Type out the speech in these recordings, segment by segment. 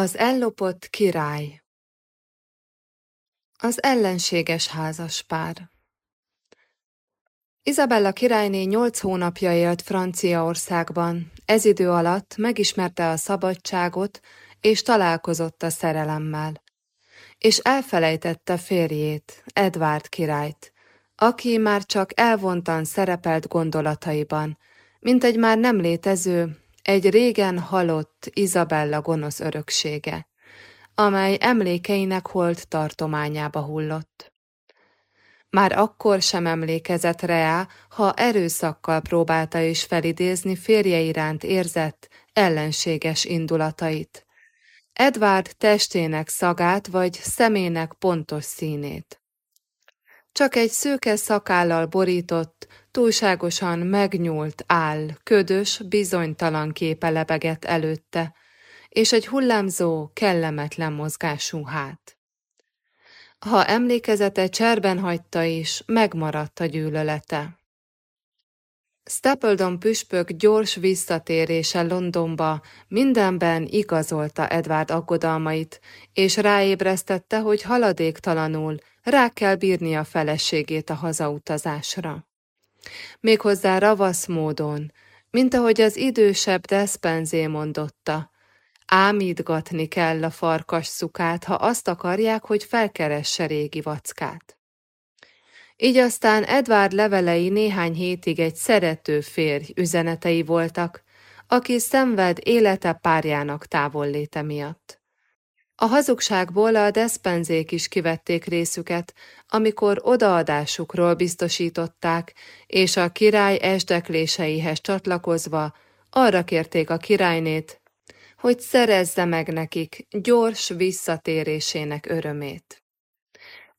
Az ellopott király. Az ellenséges házaspár. Izabella királyné nyolc hónapja élt Franciaországban, ez idő alatt megismerte a szabadságot, és találkozott a szerelemmel. És elfelejtette férjét, Edvárd királyt, aki már csak elvontan szerepelt gondolataiban, mint egy már nem létező, egy régen halott Izabella gonosz öröksége, amely emlékeinek holt tartományába hullott. Már akkor sem emlékezett rá, ha erőszakkal próbálta is felidézni férje iránt érzett, ellenséges indulatait. Edward testének szagát vagy szemének pontos színét. Csak egy szőke szakállal borított, túlságosan megnyúlt áll, ködös, bizonytalan képe lebegett előtte, és egy hullámzó, kellemetlen mozgású hát. Ha emlékezete cserben hagyta is, megmaradt a gyűlölete. Stapledon püspök gyors visszatérése Londonba mindenben igazolta Edward aggodalmait, és ráébresztette, hogy haladéktalanul rá kell bírni a feleségét a hazautazásra. Méghozzá ravasz módon, mint ahogy az idősebb Despenzé mondotta, ámítgatni kell a farkas szukát, ha azt akarják, hogy felkeresse régi vackát. Így aztán Edward levelei néhány hétig egy szerető férj üzenetei voltak, aki szenved élete párjának távolléte miatt. A hazugságból a despenzék is kivették részüket, amikor odaadásukról biztosították, és a király esdekléseihez csatlakozva arra kérték a királynét, hogy szerezze meg nekik gyors visszatérésének örömét.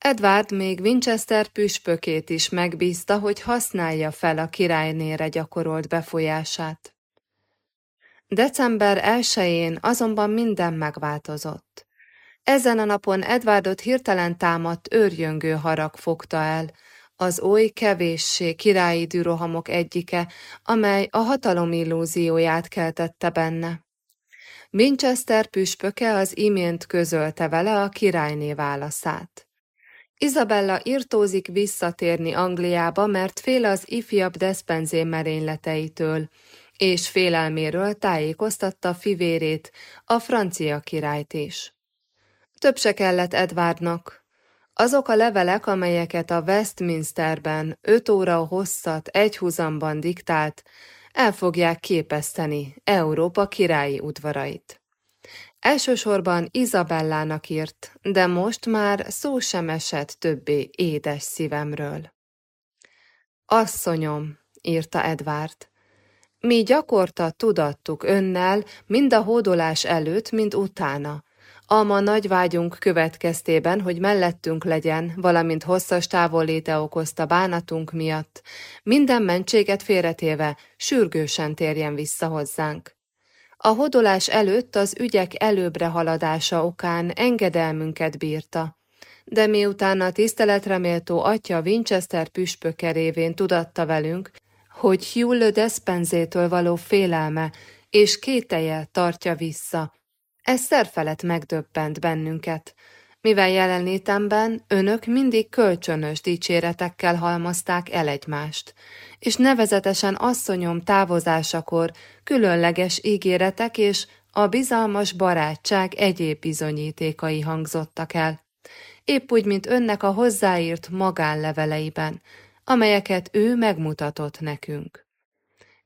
Edward még Winchester püspökét is megbízta, hogy használja fel a királynére gyakorolt befolyását. December 1-én azonban minden megváltozott. Ezen a napon Edwardot hirtelen támadt őrjöngő harag fogta el, az oly kevéssé királyi dürohamok egyike, amely a hatalom illúzióját keltette benne. Winchester püspöke az imént közölte vele a királyné válaszát. Izabella irtózik visszatérni Angliába, mert fél az ifjabb Despenzé merényleteitől, és félelméről tájékoztatta fivérét, a francia királyt is. Több se kellett Edwardnak. Azok a levelek, amelyeket a Westminsterben öt óra hosszat egyhuzamban diktált, el fogják képeszteni Európa királyi udvarait. Elsősorban Izabellának írt, de most már szó sem esett többé édes szívemről. Asszonyom, írta Edward, mi gyakorta tudattuk önnel, mind a hódolás előtt, mind utána, Alma nagy vágyunk következtében, hogy mellettünk legyen, valamint hosszas távolléte okozta bánatunk miatt, minden mentséget félretéve sürgősen térjen vissza hozzánk. A hodolás előtt az ügyek előbbre haladása okán engedelmünket bírta, de miután a tiszteletreméltó atya Winchester püspöke révén tudatta velünk, hogy Hugh le Despenzétől való félelme és kételje tartja vissza, ez szerfelett megdöbbent bennünket, mivel jelenlétemben önök mindig kölcsönös dicséretekkel halmazták el egymást, és nevezetesen asszonyom távozásakor különleges ígéretek és a bizalmas barátság egyéb bizonyítékai hangzottak el, épp úgy, mint önnek a hozzáírt magánleveleiben, amelyeket ő megmutatott nekünk.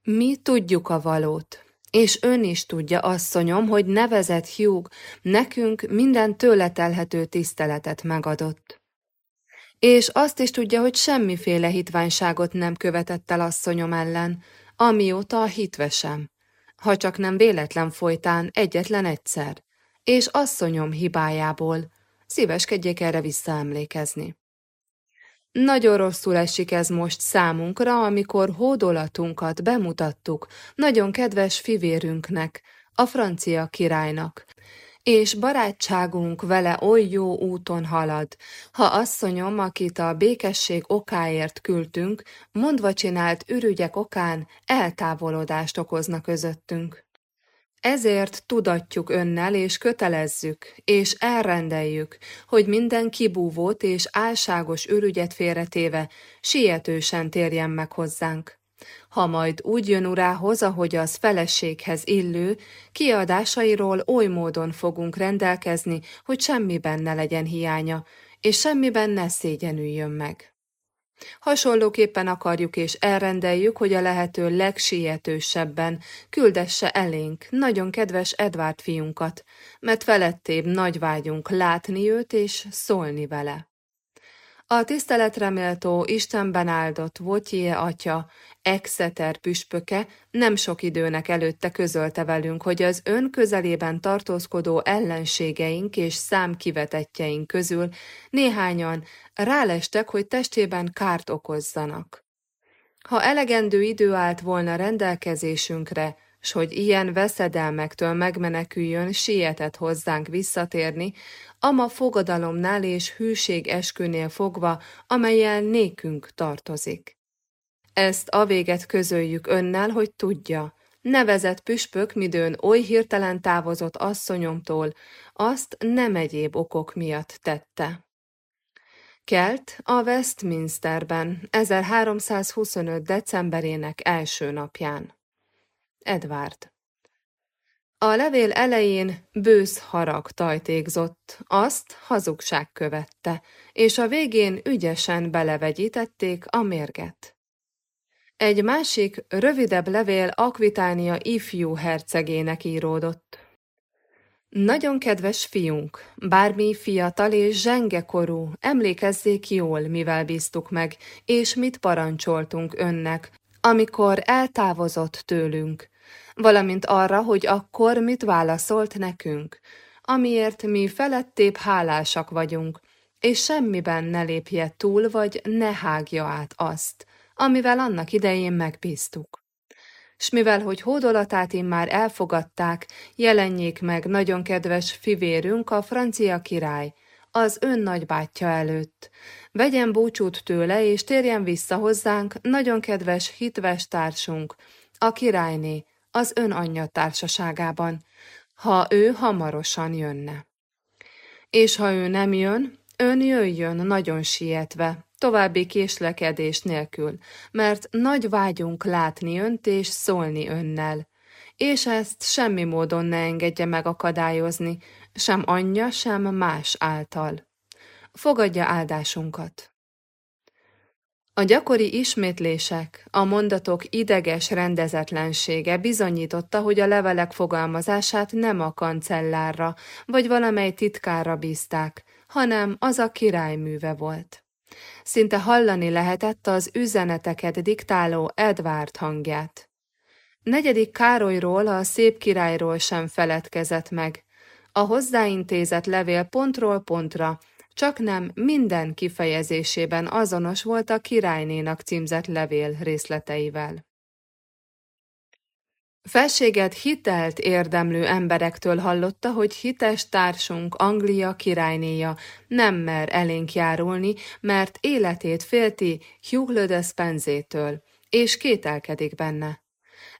Mi tudjuk a valót, és ön is tudja, asszonyom, hogy nevezett Hugh nekünk minden tőle telhető tiszteletet megadott. És azt is tudja, hogy semmiféle hitványságot nem követett el asszonyom ellen, amióta a hitvesem, ha csak nem véletlen folytán egyetlen egyszer, és asszonyom hibájából, szíveskedjék erre visszaemlékezni. Nagyon rosszul esik ez most számunkra, amikor hódolatunkat bemutattuk nagyon kedves fivérünknek, a francia királynak, és barátságunk vele oly jó úton halad, ha asszonyom, akit a békesség okáért küldtünk, mondva csinált ürügyek okán eltávolodást okozna közöttünk. Ezért tudatjuk önnel és kötelezzük, és elrendeljük, hogy minden kibúvót és álságos ürügyet félretéve sietősen térjen meg hozzánk. Ha majd úgy jön urához, ahogy az feleséghez illő, kiadásairól oly módon fogunk rendelkezni, hogy semmiben ne legyen hiánya, és semmiben ne szégyenüljön meg. Hasonlóképpen akarjuk és elrendeljük, hogy a lehető legsietősebben küldesse elénk nagyon kedves Edvárd fiunkat, mert felettébb nagy vágyunk látni őt és szólni vele. A tiszteletreméltó Istenben áldott Votjé atya, Exeter püspöke nem sok időnek előtte közölte velünk, hogy az ön közelében tartózkodó ellenségeink és számkivetetjeink közül néhányan rálestek, hogy testében kárt okozzanak. Ha elegendő idő állt volna rendelkezésünkre, s hogy ilyen veszedelmektől megmeneküljön, sietett hozzánk visszatérni, ama fogadalomnál és hűség eskünél fogva, amelyen nékünk tartozik. Ezt a véget közöljük önnel, hogy tudja, nevezett püspök midőn oly hirtelen távozott asszonyomtól, azt nem egyéb okok miatt tette. Kelt a Westminsterben 1325. decemberének első napján. Edward A levél elején bősz harag tajtékzott, azt hazugság követte, és a végén ügyesen belevegyítették a mérget. Egy másik, rövidebb levél Akvitánia ifjú hercegének íródott. Nagyon kedves fiunk, bármi fiatal és zsengekorú, emlékezzék jól, mivel bíztuk meg, és mit parancsoltunk önnek, amikor eltávozott tőlünk, valamint arra, hogy akkor mit válaszolt nekünk, amiért mi felettébb hálásak vagyunk, és semmiben ne lépje túl, vagy ne hágja át azt, amivel annak idején megbíztuk. S mivel, hogy hódolatát már elfogadták, jelenjék meg nagyon kedves fivérünk, a francia király, az ön nagybátyja előtt. Vegyen búcsút tőle, és térjen vissza hozzánk, nagyon kedves hitves társunk, a királyné, az ön anyja társaságában, ha ő hamarosan jönne. És ha ő nem jön, ön jöjjön nagyon sietve, további késlekedés nélkül, mert nagy vágyunk látni önt és szólni önnel, és ezt semmi módon ne engedje megakadályozni, sem anyja, sem más által. Fogadja áldásunkat. A gyakori ismétlések, a mondatok ideges rendezetlensége bizonyította, hogy a levelek fogalmazását nem a kancellárra vagy valamely titkára bízták, hanem az a királyműve volt. Szinte hallani lehetett az üzeneteket diktáló Edvárd hangját. Negyedik Károlyról, a szép királyról sem feledkezett meg. A hozzáintézett levél pontról pontra csak nem minden kifejezésében azonos volt a királynénak címzett levél részleteivel. Felséget hitelt érdemlő emberektől hallotta, hogy hites társunk Anglia királynéja nem mer elénk járulni, mert életét félti Hugh Despenzétől, és kételkedik benne.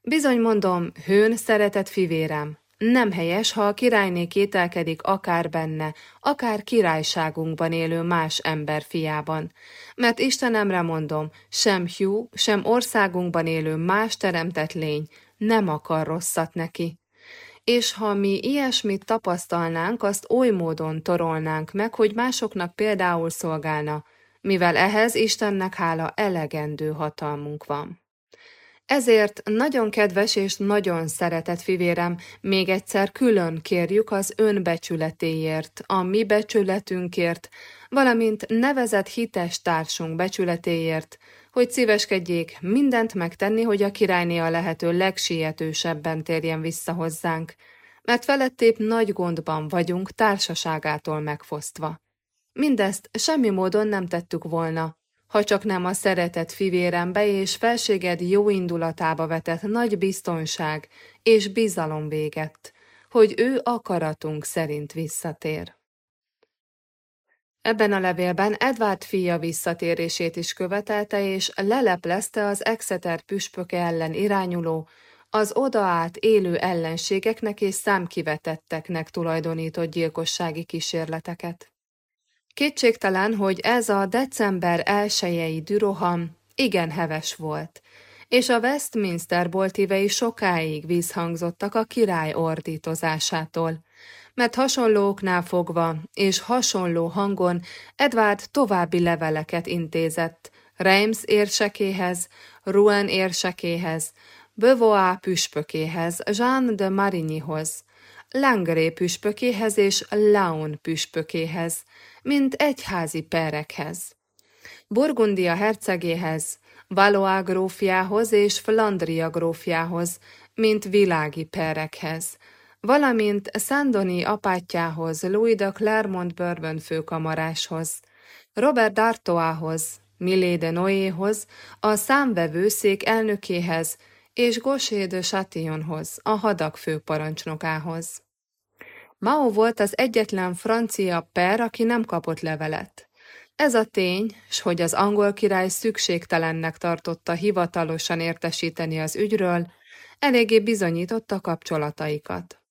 Bizony mondom, hőn szeretett fivérem, nem helyes, ha a királyné kételkedik akár benne, akár királyságunkban élő más ember fiában. Mert Istenemre mondom, sem Hugh, sem országunkban élő más teremtett lény nem akar rosszat neki. És ha mi ilyesmit tapasztalnánk, azt oly módon torolnánk meg, hogy másoknak például szolgálna, mivel ehhez Istennek hála elegendő hatalmunk van. Ezért nagyon kedves és nagyon szeretett fivérem, még egyszer külön kérjük az ön becsületéért, a mi becsületünkért, valamint nevezett hites társunk becsületéért, hogy szíveskedjék mindent megtenni, hogy a királyné a lehető legsietősebben térjen vissza hozzánk, mert felettébb nagy gondban vagyunk társaságától megfosztva. Mindezt semmi módon nem tettük volna, ha csak nem a szeretett fivérembe és felséged jó indulatába vetett nagy biztonság és bizalom véget, hogy ő akaratunk szerint visszatér. Ebben a levélben Edward fia visszatérését is követelte, és leleplezte az Exeter püspöke ellen irányuló, az odaát élő ellenségeknek és számkivetetteknek tulajdonított gyilkossági kísérleteket. Kétségtelen, hogy ez a december elsőjei düroham igen heves volt, és a Westminster boltívei sokáig vízhangzottak a király ordítozásától, mert hasonlóknál fogva és hasonló hangon Edward további leveleket intézett Reims érsekéhez, Rouen érsekéhez, Beauvoir püspökéhez, Jean de Marignyhoz, Langré püspökéhez és Laon püspökéhez, mint egyházi perekhez. Burgundia hercegéhez, Valois grófjához és Flandria grófjához, mint világi perekhez, valamint Szandoni apátjához, Louis de Clermont Bourbon főkamaráshoz, Robert d'Artoához, Milé de Noéhoz, a számvevőszék elnökéhez és Gaucher de Chatillonhoz, a hadak főparancsnokához. Mao volt az egyetlen francia per, aki nem kapott levelet. Ez a tény, s hogy az angol király szükségtelennek tartotta hivatalosan értesíteni az ügyről, eléggé bizonyította kapcsolataikat.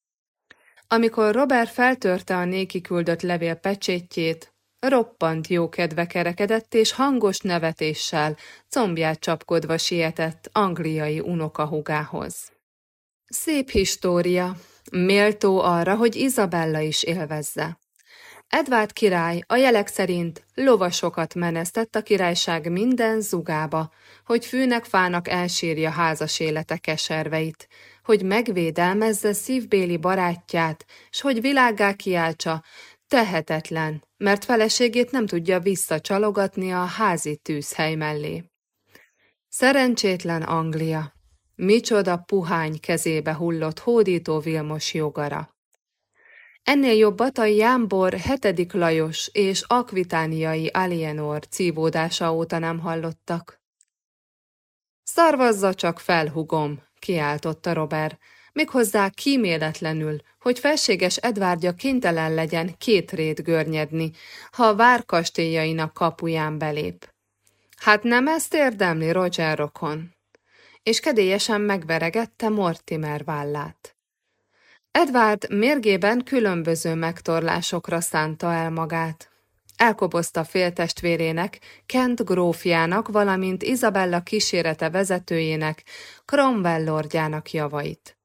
Amikor Robert feltörte a néki küldött levél pecsétjét, roppant jó kedve kerekedett, és hangos nevetéssel, combját csapkodva sietett angliai unokahugához. Szép história, méltó arra, hogy Izabella is élvezze. Edvárd király a jelek szerint lovasokat menesztett a királyság minden zugába, hogy fűnek fának elsírja házas élete keserveit, hogy megvédelmezze szívbéli barátját, s hogy világgá kiáltsa, tehetetlen, mert feleségét nem tudja visszacsalogatni a házi tűzhely mellé. Szerencsétlen Anglia, micsoda puhány kezébe hullott hódító Vilmos jogara. Ennél jobbat a Jámbor hetedik Lajos és akvitániai Alienor cívódása óta nem hallottak. Szarvazza csak fel, hugom, kiáltotta Robert, méghozzá kíméletlenül, hogy felséges Edvárdja kénytelen legyen két rét görnyedni, ha a várkastélyainak kapuján belép. Hát nem ezt érdemli Roger Rokon? És kedélyesen megveregette Mortimer vállát. Edward mérgében különböző megtorlásokra szánta el magát. Elkobozta féltestvérének, Kent grófjának, valamint Izabella kísérete vezetőjének, Cromwell lordjának javait.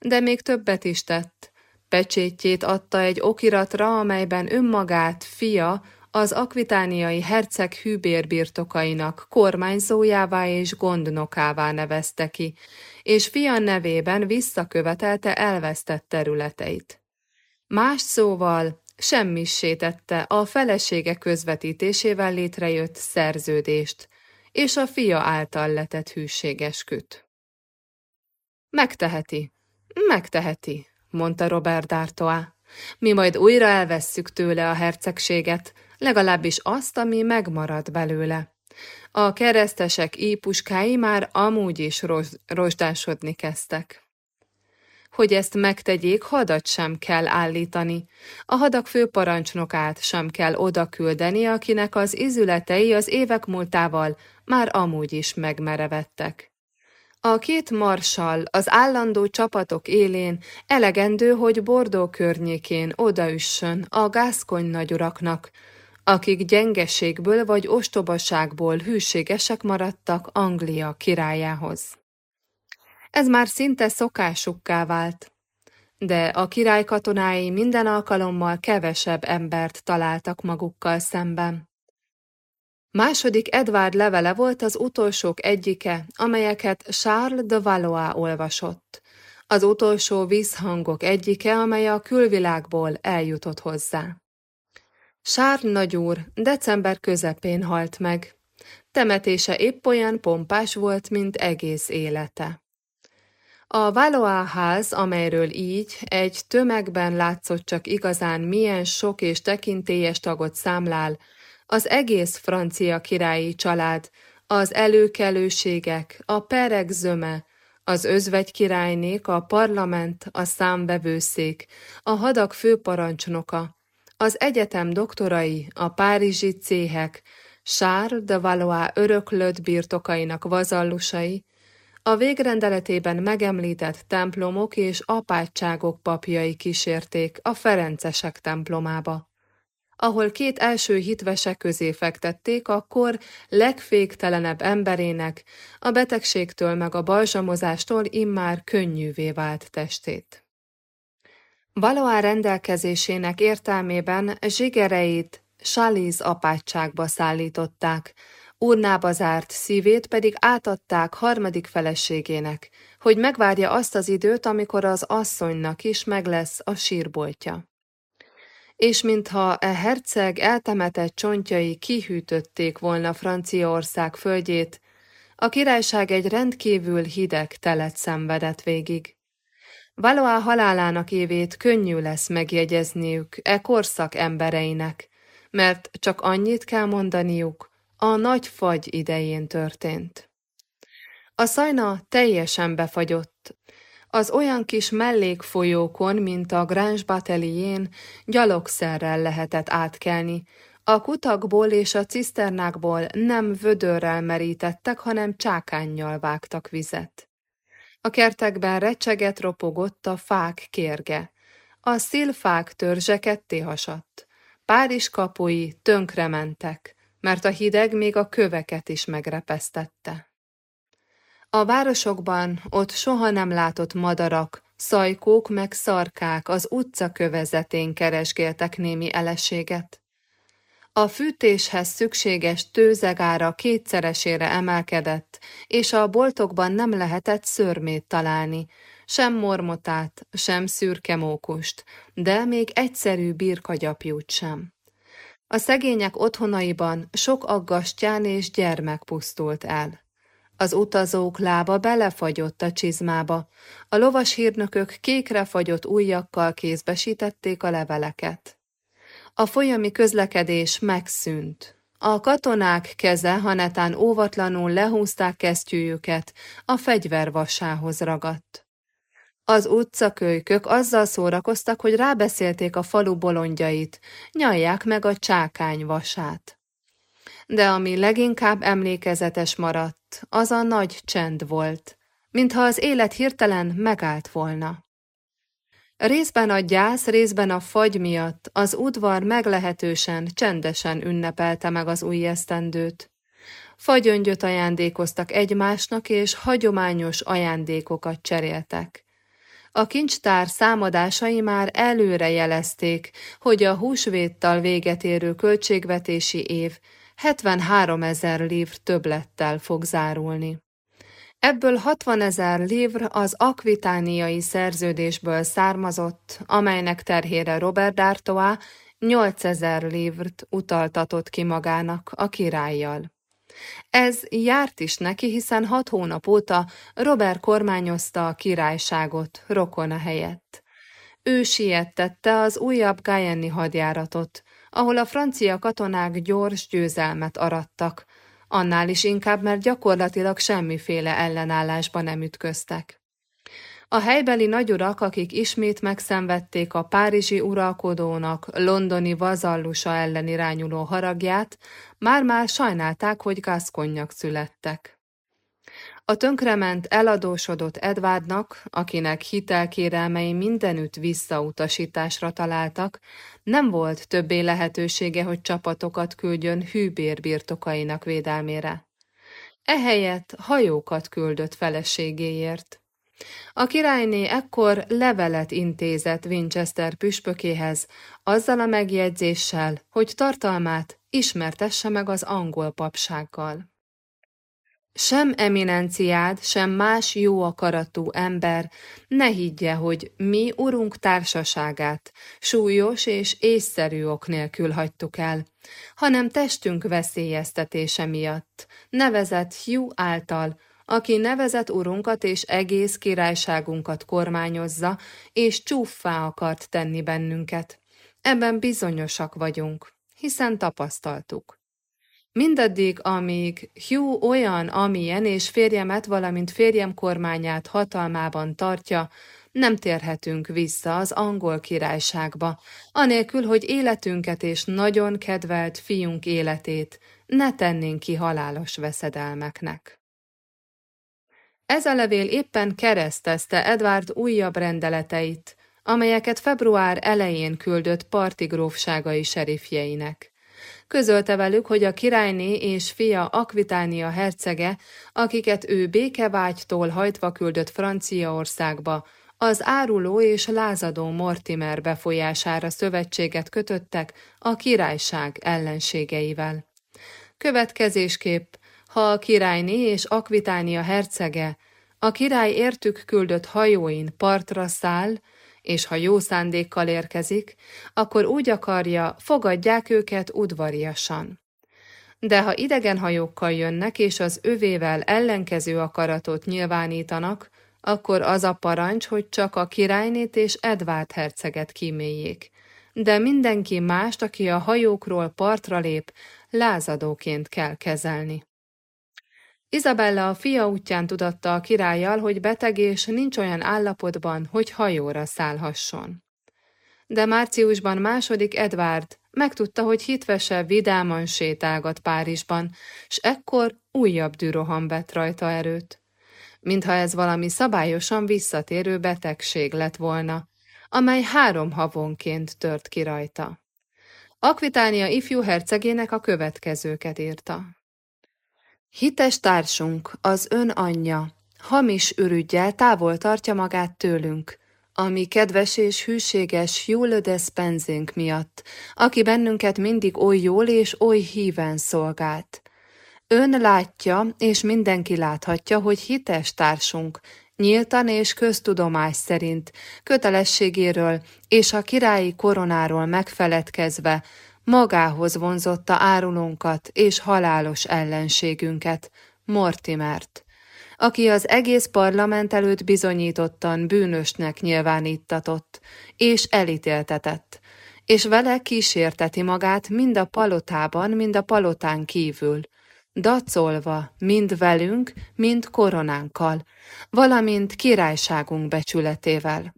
De még többet is tett. Pecsétjét adta egy okiratra, amelyben önmagát, fia, az akvitániai herceg hűbérbirtokainak kormányzójává és gondnokává nevezte ki, és fia nevében visszakövetelte elvesztett területeit. Más szóval semmissé tette a felesége közvetítésével létrejött szerződést, és a fia által letett hűséges küt. Megteheti, megteheti, mondta Robert D'Artois. Mi majd újra elvesszük tőle a hercegséget, legalábbis azt, ami megmarad belőle. A keresztesek ípuskái már amúgy is rozsdásodni kezdtek. Hogy ezt megtegyék, hadat sem kell állítani. A hadak főparancsnokát sem kell oda küldeni, akinek az izületei az évek múltával már amúgy is megmerevettek. A két marsal az állandó csapatok élén elegendő, hogy Bordó környékén odaüssön a gászkony nagyuraknak, akik gyengeségből vagy ostobaságból hűségesek maradtak Anglia királyához. Ez már szinte szokásukká vált, de a király katonái minden alkalommal kevesebb embert találtak magukkal szemben. Második Edward levele volt az utolsók egyike, amelyeket Charles de Valois olvasott. Az utolsó vízhangok egyike, amely a külvilágból eljutott hozzá. Sár nagyúr december közepén halt meg. Temetése épp olyan pompás volt, mint egész élete. A Valois ház, amelyről így egy tömegben látszott csak igazán milyen sok és tekintélyes tagot számlál, az egész francia királyi család, az előkelőségek, a perek zöme, az özvegy királynék, a parlament, a számvevőszék, a hadak főparancsnoka, az egyetem doktorai, a párizsi céhek, Charles de Valois öröklött birtokainak vazallusai, A végrendeletében megemlített templomok és apátságok papjai kísérték a Ferencesek templomába ahol két első hitvesek közé fektették a kor legféktelenebb emberének, a betegségtől meg a balzsamozástól immár könnyűvé vált testét. Valoá rendelkezésének értelmében zsigereit Saliz apátságba szállították, urnába zárt szívét pedig átadták harmadik feleségének, hogy megvárja azt az időt, amikor az asszonynak is meg lesz a sírboltja és mintha e herceg eltemetett csontjai kihűtötték volna Franciaország földjét, a királyság egy rendkívül hideg telet szenvedett végig. Valois halálának évét könnyű lesz megjegyezniük e korszak embereinek, mert csak annyit kell mondaniuk, a nagy fagy idején történt. A szajna teljesen befagyott, az olyan kis mellékfolyókon, mint a Grange Batelién, gyalogszerrel lehetett átkelni. A kutakból és a ciszternákból nem vödörrel merítettek, hanem csákánnyal vágtak vizet. A kertekben recseget ropogott a fák kérge. A szilfák törzse ketté hasadt. Párizs kapui tönkrementek, mert a hideg még a köveket is megrepesztette. A városokban ott soha nem látott madarak, szajkók meg szarkák az utca kövezetén keresgéltek némi eleséget. A fűtéshez szükséges tőzegára kétszeresére emelkedett, és a boltokban nem lehetett szörmét találni, sem mormotát, sem szürke mókust, de még egyszerű birkagyapjút sem. A szegények otthonaiban sok aggastyán és gyermek pusztult el. Az utazók lába belefagyott a csizmába, a lovas hírnökök kékre fagyott ujjakkal kézbesítették a leveleket. A folyami közlekedés megszűnt. A katonák keze, hanetán óvatlanul lehúzták kesztyűjüket, a fegyver vasához ragadt. Az utcakölykök azzal szórakoztak, hogy rábeszélték a falu bolondjait, nyalják meg a csákány vasát de ami leginkább emlékezetes maradt, az a nagy csend volt, mintha az élet hirtelen megállt volna. Részben a gyász, részben a fagy miatt az udvar meglehetősen csendesen ünnepelte meg az új esztendőt. Fagyöngyöt ajándékoztak egymásnak, és hagyományos ajándékokat cseréltek. A kincstár számadásai már előre jelezték, hogy a húsvéttal véget érő költségvetési év 73 ezer livr többlettel fog zárulni. Ebből 60 ezer livr az akvitániai szerződésből származott, amelynek terhére Robert D'Artois 8 ezer livrt utaltatott ki magának a királlyal. Ez járt is neki, hiszen hat hónap óta Robert kormányozta a királyságot rokona helyett. Ő siettette az újabb Gayenni hadjáratot, ahol a francia katonák gyors győzelmet arattak, annál is inkább, mert gyakorlatilag semmiféle ellenállásba nem ütköztek. A helybeli nagyurak, akik ismét megszenvedték a párizsi uralkodónak londoni vazallusa ellen irányuló haragját, már-már sajnálták, hogy gaszkonyak születtek. A tönkrement eladósodott Edwardnak, akinek hitelkérelmei mindenütt visszautasításra találtak, nem volt többé lehetősége, hogy csapatokat küldjön hűbér birtokainak védelmére. Ehelyett hajókat küldött feleségéért. A királyné ekkor levelet intézett Winchester püspökéhez, azzal a megjegyzéssel, hogy tartalmát ismertesse meg az angol papsággal. Sem eminenciád, sem más jó akaratú ember ne higgye, hogy mi urunk társaságát súlyos és észszerű ok nélkül hagytuk el, hanem testünk veszélyeztetése miatt, nevezett Hugh által, aki nevezett urunkat és egész királyságunkat kormányozza, és csúffá akart tenni bennünket. Ebben bizonyosak vagyunk, hiszen tapasztaltuk. Mindaddig, amíg Hugh olyan, amilyen, és férjemet, valamint férjem kormányát hatalmában tartja, nem térhetünk vissza az angol királyságba, anélkül, hogy életünket és nagyon kedvelt fiunk életét ne tennénk ki halálos veszedelmeknek. Ez a levél éppen keresztezte Edward újabb rendeleteit, amelyeket február elején küldött parti grófságai serifjeinek. Közölte velük, hogy a királyné és fia Akvitánia hercege, akiket ő békevágytól hajtva küldött Franciaországba, az áruló és lázadó Mortimer befolyására szövetséget kötöttek a királyság ellenségeivel. Következésképp, ha a királyné és Akvitánia hercege a király értük küldött hajóin partra száll, és ha jó szándékkal érkezik, akkor úgy akarja, fogadják őket udvariasan. De ha idegen hajókkal jönnek, és az övével ellenkező akaratot nyilvánítanak, akkor az a parancs, hogy csak a királynét és Edvárd herceget kíméljék. De mindenki mást, aki a hajókról partra lép, lázadóként kell kezelni. Izabella a fia útján tudatta a királlyal, hogy beteg és nincs olyan állapotban, hogy hajóra szállhasson. De márciusban második Edvárd megtudta, hogy hitvese vidáman sétálgat Párizsban, s ekkor újabb düroham vett rajta erőt. Mintha ez valami szabályosan visszatérő betegség lett volna, amely három havonként tört ki rajta. Akvitánia ifjú hercegének a következőket írta. Hites társunk, az ön anyja, hamis ürügyel távol tartja magát tőlünk, ami kedves és hűséges Jule de Spenzing miatt, aki bennünket mindig oly jól és oly híven szolgált. Ön látja, és mindenki láthatja, hogy hites társunk, nyíltan és köztudomás szerint, kötelességéről és a királyi koronáról megfeledkezve, magához vonzotta árulónkat és halálos ellenségünket, Mortimert, aki az egész parlament előtt bizonyítottan bűnösnek nyilvánítatott és elítéltetett, és vele kísérteti magát mind a palotában, mind a palotán kívül, dacolva mind velünk, mind koronánkkal, valamint királyságunk becsületével.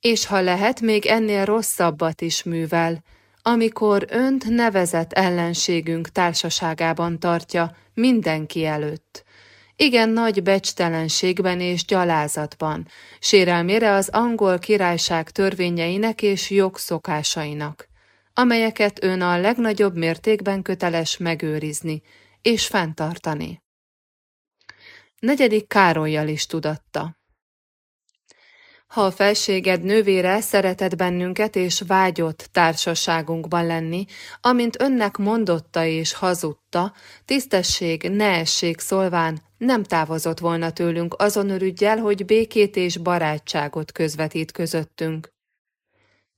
És ha lehet, még ennél rosszabbat is művel, amikor önt nevezett ellenségünk társaságában tartja mindenki előtt. Igen nagy becstelenségben és gyalázatban, sérelmére az angol királyság törvényeinek és jogszokásainak, amelyeket ön a legnagyobb mértékben köteles megőrizni és fenntartani. Negyedik Károlyjal is tudatta. Ha a felséged nővére szeretett bennünket és vágyott társaságunkban lenni, amint önnek mondotta és hazudta, tisztesség, neesség szolván nem távozott volna tőlünk azon örügyel, hogy békét és barátságot közvetít közöttünk.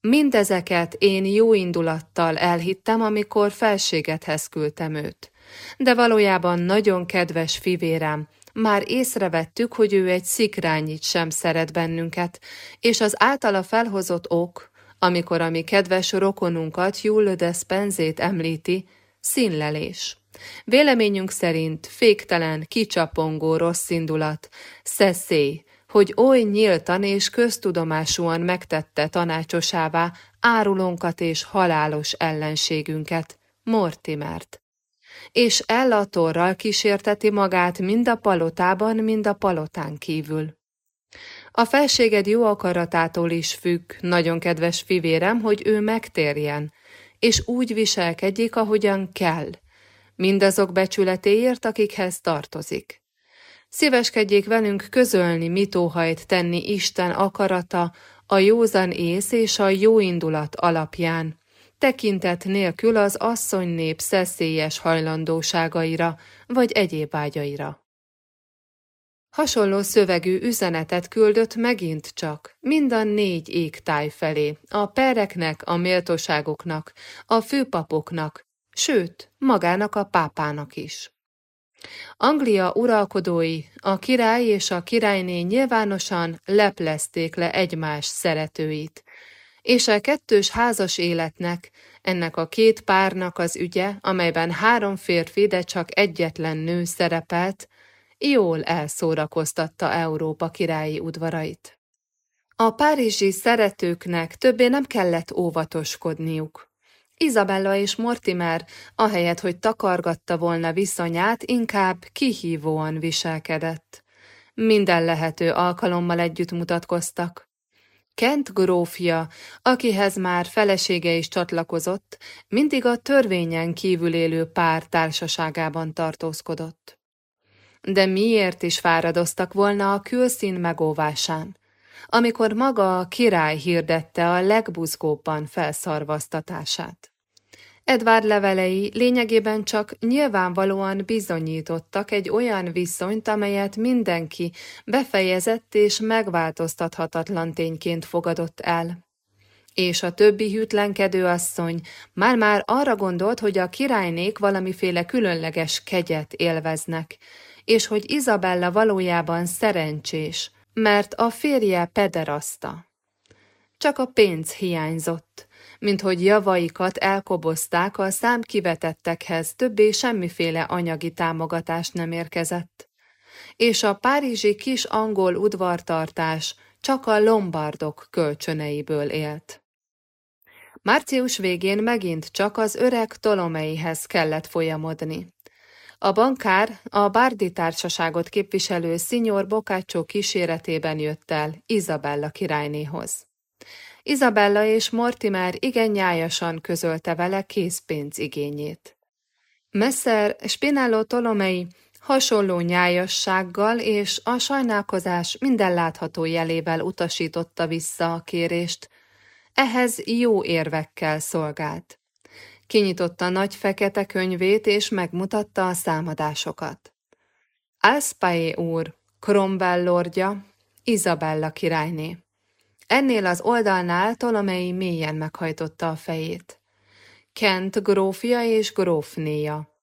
Mindezeket én jó indulattal elhittem, amikor felségethez küldtem őt. De valójában nagyon kedves fivérem, már észrevettük, hogy ő egy szikrányit sem szeret bennünket, és az általa felhozott ok, amikor a mi kedves rokonunkat Jules de Spenzét említi, színlelés. Véleményünk szerint féktelen, kicsapongó rossz indulat, szeszély, hogy oly nyíltan és köztudomásúan megtette tanácsosává árulónkat és halálos ellenségünket, Mortimert és ellatorral kísérteti magát mind a palotában, mind a palotán kívül. A felséged jó akaratától is függ, nagyon kedves fivérem, hogy ő megtérjen, és úgy viselkedjék, ahogyan kell, mindazok becsületéért, akikhez tartozik. Szíveskedjék velünk közölni, mit óhajt tenni Isten akarata, a józan ész és a jó indulat alapján, tekintet nélkül az asszonynép szeszélyes hajlandóságaira vagy egyéb ágyaira. Hasonló szövegű üzenetet küldött megint csak, mind a négy égtáj felé, a pereknek, a méltóságoknak, a főpapoknak, sőt, magának a pápának is. Anglia uralkodói, a király és a királyné nyilvánosan leplezték le egymás szeretőit, és a kettős házas életnek, ennek a két párnak az ügye, amelyben három férfi, de csak egyetlen nő szerepelt, jól elszórakoztatta Európa királyi udvarait. A párizsi szeretőknek többé nem kellett óvatoskodniuk. Izabella és Mortimer, ahelyett, hogy takargatta volna viszonyát, inkább kihívóan viselkedett. Minden lehető alkalommal együtt mutatkoztak. Kent grófja, akihez már felesége is csatlakozott, mindig a törvényen kívül élő pár társaságában tartózkodott. De miért is fáradoztak volna a külszín megóvásán, amikor maga a király hirdette a legbuzgóbban felszarvaztatását? Edvard levelei lényegében csak nyilvánvalóan bizonyítottak egy olyan viszonyt, amelyet mindenki befejezett és megváltoztathatatlan tényként fogadott el. És a többi hűtlenkedő asszony már-már arra gondolt, hogy a királynék valamiféle különleges kegyet élveznek, és hogy Izabella valójában szerencsés, mert a férje pederaszta. Csak a pénz hiányzott, mint hogy javaikat elkobozták a szám kivetettekhez, többé semmiféle anyagi támogatás nem érkezett. És a párizsi kis angol udvartartás csak a lombardok kölcsöneiből élt. Március végén megint csak az öreg Tolomeihez kellett folyamodni. A bankár a Bárdi társaságot képviselő Signor Boccaccio kíséretében jött el Izabella királynéhoz. Izabella és Mortimer igen nyájasan közölte vele készpénz igényét. Messer Spinello Tolomei hasonló nyájassággal és a sajnálkozás minden látható jelével utasította vissza a kérést, ehhez jó érvekkel szolgált. Kinyitotta nagy fekete könyvét, és megmutatta a számadásokat. Alspaé úr, Cromwell lordja, Izabella királyné. Ennél az oldalnál Tolomei mélyen meghajtotta a fejét. Kent grófia és grófnéja.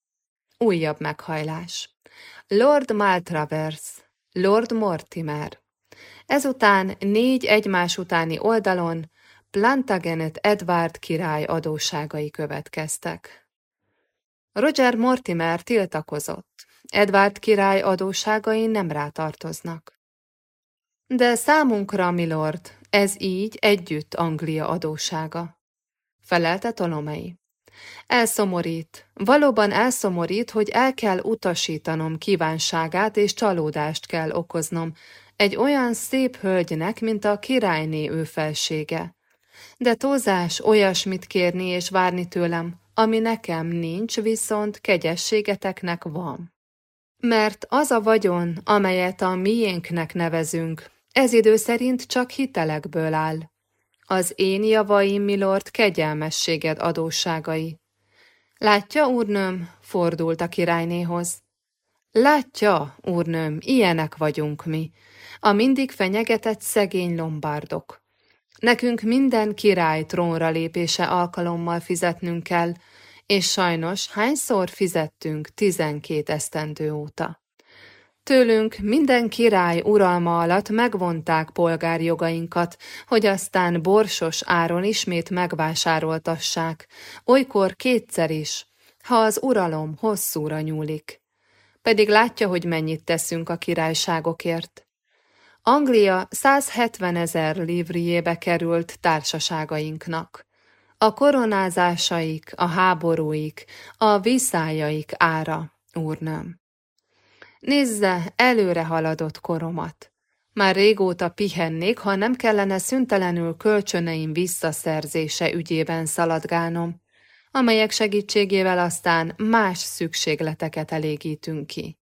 Újabb meghajlás. Lord Maltravers, Lord Mortimer. Ezután négy egymás utáni oldalon Plantagenet Edward király adóságai következtek. Roger Mortimer tiltakozott. Edward király adóságai nem rátartoznak. De számunkra, milord, ez így együtt Anglia adósága. Felelte Tolomei. Elszomorít, valóban elszomorít, hogy el kell utasítanom kívánságát és csalódást kell okoznom egy olyan szép hölgynek, mint a királyné ő felsége. De tózás olyasmit kérni és várni tőlem, ami nekem nincs, viszont kegyességeteknek van. Mert az a vagyon, amelyet a miénknek nevezünk, ez idő szerint csak hitelekből áll. Az én javaim, milord, kegyelmességed adósságai. Látja, úrnőm, fordult a királynéhoz. Látja, úrnőm, ilyenek vagyunk mi, a mindig fenyegetett szegény lombárdok. Nekünk minden király trónra lépése alkalommal fizetnünk kell, és sajnos hányszor fizettünk tizenkét esztendő óta. Tőlünk minden király uralma alatt megvonták polgárjogainkat, hogy aztán borsos áron ismét megvásároltassák, olykor kétszer is, ha az uralom hosszúra nyúlik. Pedig látja, hogy mennyit teszünk a királyságokért. Anglia 170 ezer livriébe került társaságainknak. A koronázásaik, a háborúik, a viszájaik ára, úrnám. Nézze, előre haladott koromat. Már régóta pihennék, ha nem kellene szüntelenül kölcsöneim visszaszerzése ügyében szaladgálnom, amelyek segítségével aztán más szükségleteket elégítünk ki.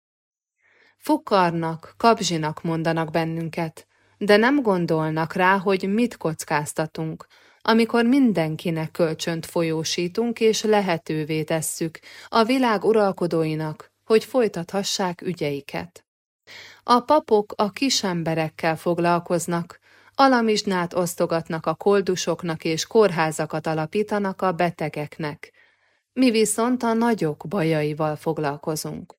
Fukarnak, kapzsinak mondanak bennünket, de nem gondolnak rá, hogy mit kockáztatunk, amikor mindenkinek kölcsönt folyósítunk és lehetővé tesszük a világ uralkodóinak, hogy folytathassák ügyeiket. A papok a kisemberekkel foglalkoznak, alamizsnát osztogatnak a koldusoknak és kórházakat alapítanak a betegeknek. Mi viszont a nagyok bajaival foglalkozunk.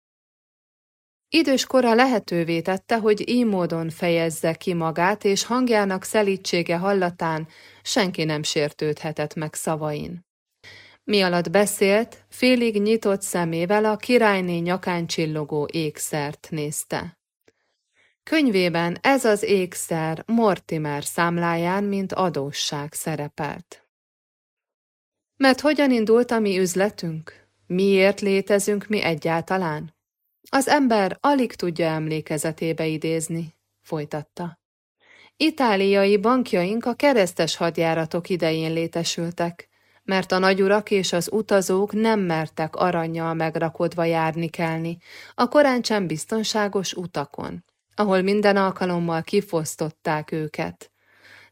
Idős kora lehetővé tette, hogy így módon fejezze ki magát, és hangjának szelítsége hallatán senki nem sértődhetett meg szavain. Mi alatt beszélt, félig nyitott szemével a királyné nyakán csillogó ékszert nézte. Könyvében ez az ékszer Mortimer számláján, mint adósság szerepelt. Mert hogyan indult a mi üzletünk? Miért létezünk mi egyáltalán? Az ember alig tudja emlékezetébe idézni, folytatta. Itáliai bankjaink a keresztes hadjáratok idején létesültek, mert a nagyurak és az utazók nem mertek aranyjal megrakodva járni kelni, a korán sem biztonságos utakon, ahol minden alkalommal kifosztották őket.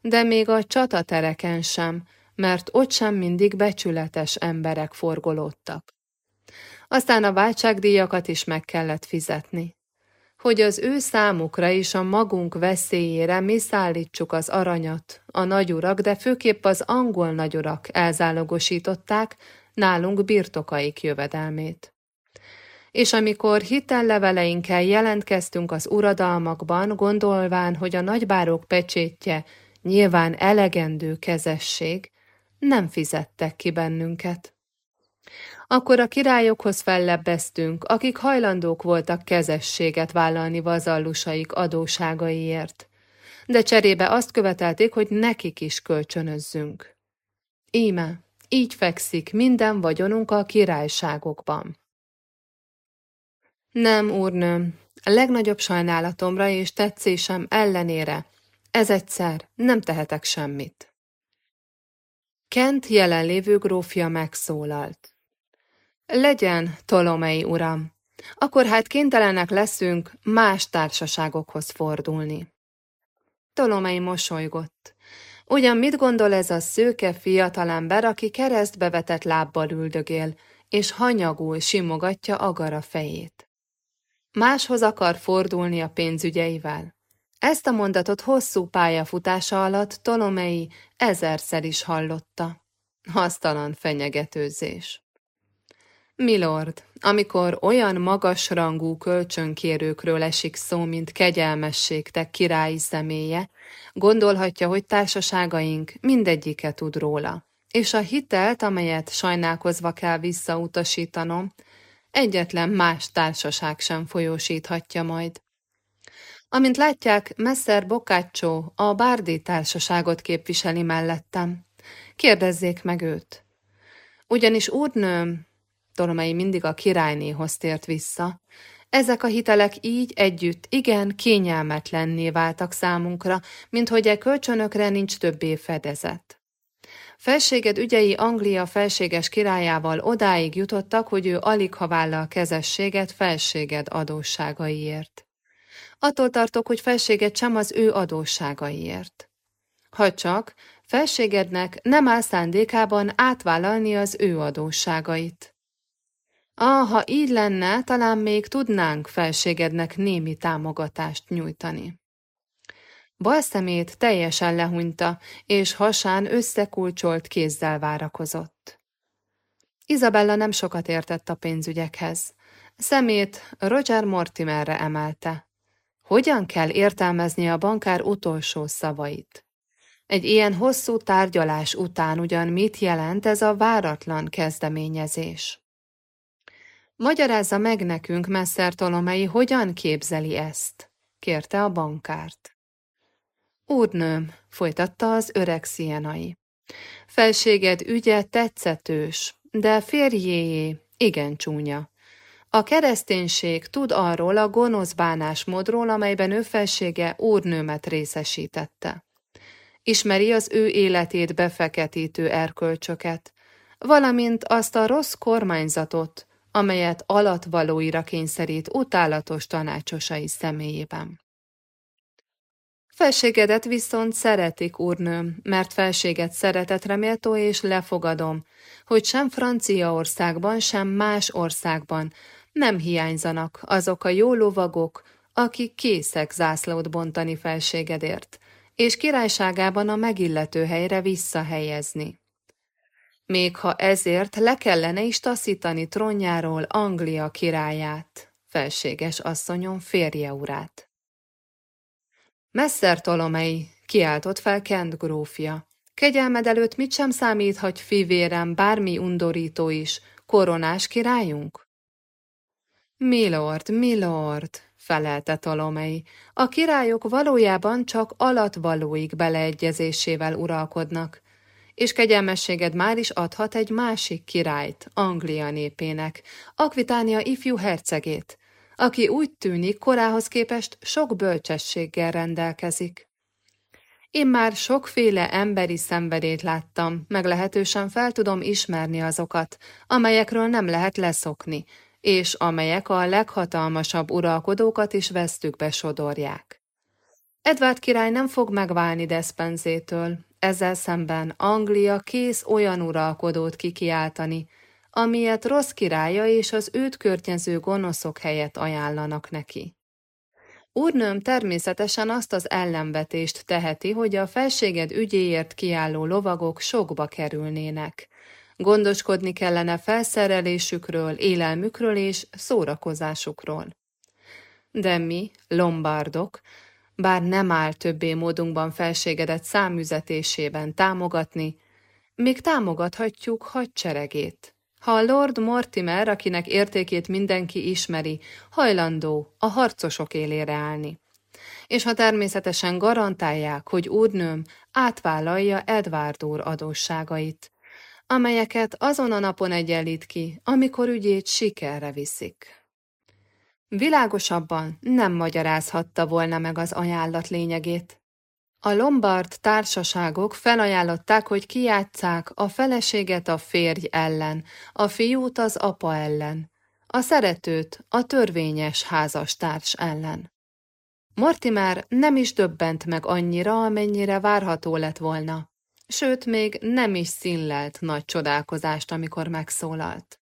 De még a csatatereken sem, mert ott sem mindig becsületes emberek forgolódtak. Aztán a váltságdíjakat is meg kellett fizetni. Hogy az ő számukra is a magunk veszélyére mi szállítsuk az aranyat, a nagyurak, de főképp az angol nagyurak elzálogosították nálunk birtokaik jövedelmét. És amikor hitelleveleinkkel jelentkeztünk az uradalmakban, gondolván, hogy a nagybárók pecsétje nyilván elegendő kezesség, nem fizettek ki bennünket. Akkor a királyokhoz fellebbeztünk, akik hajlandók voltak kezességet vállalni vazallusaik adóságaiért, de cserébe azt követelték, hogy nekik is kölcsönözzünk. Íme, így fekszik minden vagyonunk a királyságokban. Nem, úrnőm, a legnagyobb sajnálatomra és tetszésem ellenére, ez egyszer nem tehetek semmit. Kent jelenlévő grófja megszólalt. Legyen, Tolomei uram, akkor hát kénytelenek leszünk más társaságokhoz fordulni. Tolomei mosolygott. Ugyan mit gondol ez a szőke fiatalember, aki keresztbe vetett lábbal üldögél, és hanyagul simogatja agara fejét? Máshoz akar fordulni a pénzügyeivel? Ezt a mondatot hosszú pályafutása alatt Tolomei ezerszer is hallotta. Hasztalan fenyegetőzés. Milord, amikor olyan magasrangú kölcsönkérőkről esik szó, mint kegyelmességtek királyi személye, gondolhatja, hogy társaságaink mindegyike tud róla, és a hitelt, amelyet sajnálkozva kell visszautasítanom, egyetlen más társaság sem folyósíthatja majd. Amint látják, Messer Boccaccio a Bárdi társaságot képviseli mellettem. Kérdezzék meg őt. Ugyanis úrnőm, Tolomei mindig a királynéhoz tért vissza, ezek a hitelek így együtt igen kényelmetlenné váltak számunkra, mint hogy e kölcsönökre nincs többé fedezet. Felséged ügyei Anglia felséges királyával odáig jutottak, hogy ő alig ha vállal kezességet felséged adósságaiért. Attól tartok, hogy felséged sem az ő adósságaiért. Ha csak felségednek nem áll szándékában átvállalni az ő adósságait. Ah, ha így lenne, talán még tudnánk felségednek némi támogatást nyújtani. Bal szemét teljesen lehunyta, és hasán összekulcsolt kézzel várakozott. Izabella nem sokat értett a pénzügyekhez. Szemét Roger Mortimerre emelte. Hogyan kell értelmezni a bankár utolsó szavait? Egy ilyen hosszú tárgyalás után ugyan mit jelent ez a váratlan kezdeményezés? Magyarázza meg nekünk, Messzer Tolomei, hogyan képzeli ezt? kérte a bankárt. Úrnőm, folytatta az öreg szienai. Felséged ügye tetszetős, de férjéjé igen csúnya. A kereszténység tud arról a gonosz bánásmódról, amelyben ő felsége úrnőmet részesítette. Ismeri az ő életét befeketítő erkölcsöket, valamint azt a rossz kormányzatot, amelyet alatvalóira kényszerít utálatos tanácsosai személyében. Felségedet viszont szeretik, úrnőm, mert felséget szeretetre méltó és lefogadom, hogy sem Franciaországban, sem más országban nem hiányzanak azok a jó lovagok, akik készek zászlót bontani felségedért, és királyságában a megillető helyre visszahelyezni még ha ezért le kellene is taszítani trónjáról Anglia királyát, felséges asszonyom férje urát. Messzer Tolomei, kiáltott fel Kent grófja. Kegyelmed előtt mit sem számíthat fivérem, bármi undorító is, koronás királyunk? Milord, milord, felelte Tolomei, a királyok valójában csak alatvalóik beleegyezésével uralkodnak, és kegyelmességed már is adhat egy másik királyt, Anglia népének, Akvitánia ifjú hercegét, aki úgy tűnik korához képest sok bölcsességgel rendelkezik. Én már sokféle emberi szenvedét láttam, meglehetősen fel tudom ismerni azokat, amelyekről nem lehet leszokni, és amelyek a leghatalmasabb uralkodókat is vesztükbe sodorják. Edward király nem fog megválni Despenzétől, ezzel szemben Anglia kész olyan uralkodót kikiáltani, amilyet rossz királya és az őt környező gonoszok helyett ajánlanak neki. Úrnőm természetesen azt az ellenvetést teheti, hogy a felséged ügyéért kiálló lovagok sokba kerülnének. Gondoskodni kellene felszerelésükről, élelmükről és szórakozásukról. De mi, lombardok, bár nem áll többé módunkban felségedet számüzetésében támogatni, még támogathatjuk hadseregét. Ha a Lord Mortimer, akinek értékét mindenki ismeri, hajlandó a harcosok élére állni. És ha természetesen garantálják, hogy úrnőm átvállalja Edward úr adósságait, amelyeket azon a napon egyenlít ki, amikor ügyét sikerre viszik. Világosabban nem magyarázhatta volna meg az ajánlat lényegét. A Lombard társaságok felajánlották, hogy kijátszák a feleséget a férj ellen, a fiút az apa ellen, a szeretőt a törvényes házastárs ellen. Mortimer nem is döbbent meg annyira, amennyire várható lett volna, sőt, még nem is színlelt nagy csodálkozást, amikor megszólalt.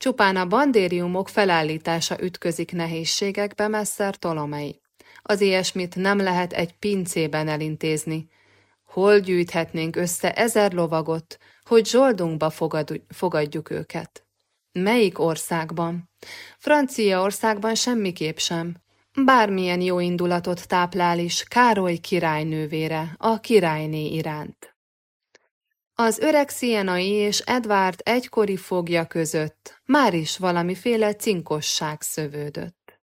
Csupán a bandériumok felállítása ütközik nehézségekbe, messzer Tolomei. Az ilyesmit nem lehet egy pincében elintézni. Hol gyűjthetnénk össze ezer lovagot, hogy zsoldunkba fogadjuk őket? Melyik országban? Franciaországban semmiképp sem. Bármilyen jó indulatot táplál is Károly királynővére, a királyné iránt. Az öreg szienai és Edward egykori fogja között már is valamiféle cinkosság szövődött.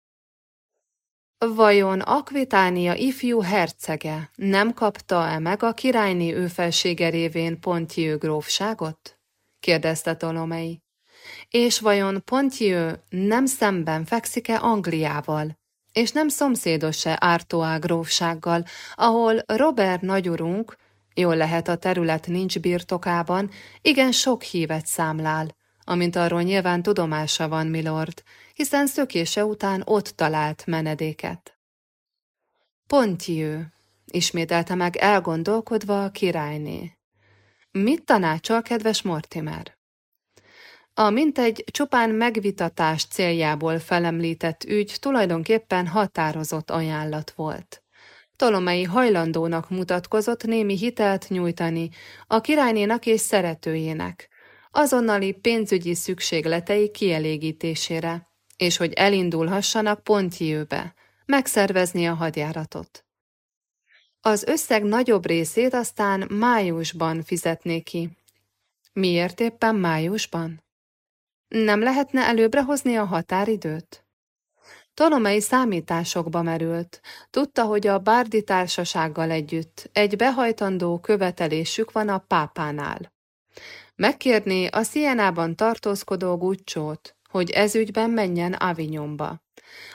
Vajon Akvitánia ifjú hercege nem kapta-e meg a királyné őfelsége révén Pontjő grófságot? kérdezte Tolomei. És vajon Pontjő nem szemben fekszik-e Angliával, és nem szomszédos-e Artois grófsággal, ahol Robert nagyurunk Jól lehet a terület nincs birtokában, igen sok hívet számlál, amint arról nyilván tudomása van, milord, hiszen szökése után ott talált menedéket. Pontjő, ismételte meg elgondolkodva a királyné. Mit tanácsol, kedves Mortimer? A mintegy csupán megvitatás céljából felemlített ügy tulajdonképpen határozott ajánlat volt. Tolomei hajlandónak mutatkozott némi hitelt nyújtani a királynénak és szeretőjének, azonnali pénzügyi szükségletei kielégítésére, és hogy elindulhassanak Pontjőbe, megszervezni a hadjáratot. Az összeg nagyobb részét aztán májusban fizetné ki. Miért éppen májusban? Nem lehetne előbbre hozni a határidőt? Tolomei számításokba merült. Tudta, hogy a Bárdi társasággal együtt egy behajtandó követelésük van a pápánál. Megkérné a Szienában tartózkodó Guccsót, hogy ezügyben menjen Avignonba.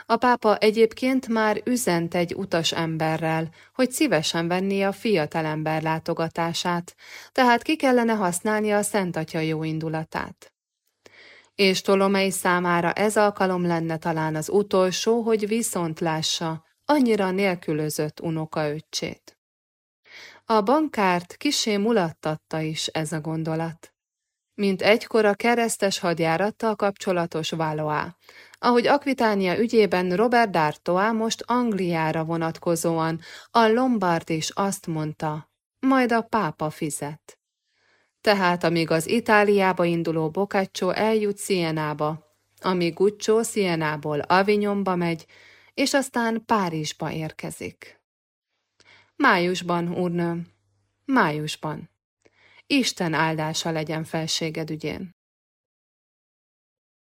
A pápa egyébként már üzent egy utas emberrel, hogy szívesen venné a fiatalember látogatását, tehát ki kellene használni a Szent Atya jó indulatát és Tolomei számára ez alkalom lenne talán az utolsó, hogy viszont lássa annyira nélkülözött unokaöccsét. A bankárt kisé mulattatta is ez a gondolat. Mint egykor a keresztes hadjárattal kapcsolatos Valois, ahogy Akvitánia ügyében Robert D'Artois most Angliára vonatkozóan a Lombard is azt mondta, majd a pápa fizet. Tehát amíg az Itáliába induló Boccaccio eljut Sienába, amíg Guccio Sienából Avignonba megy, és aztán Párizsba érkezik. Májusban, úrnőm, májusban. Isten áldása legyen felséged ügyén.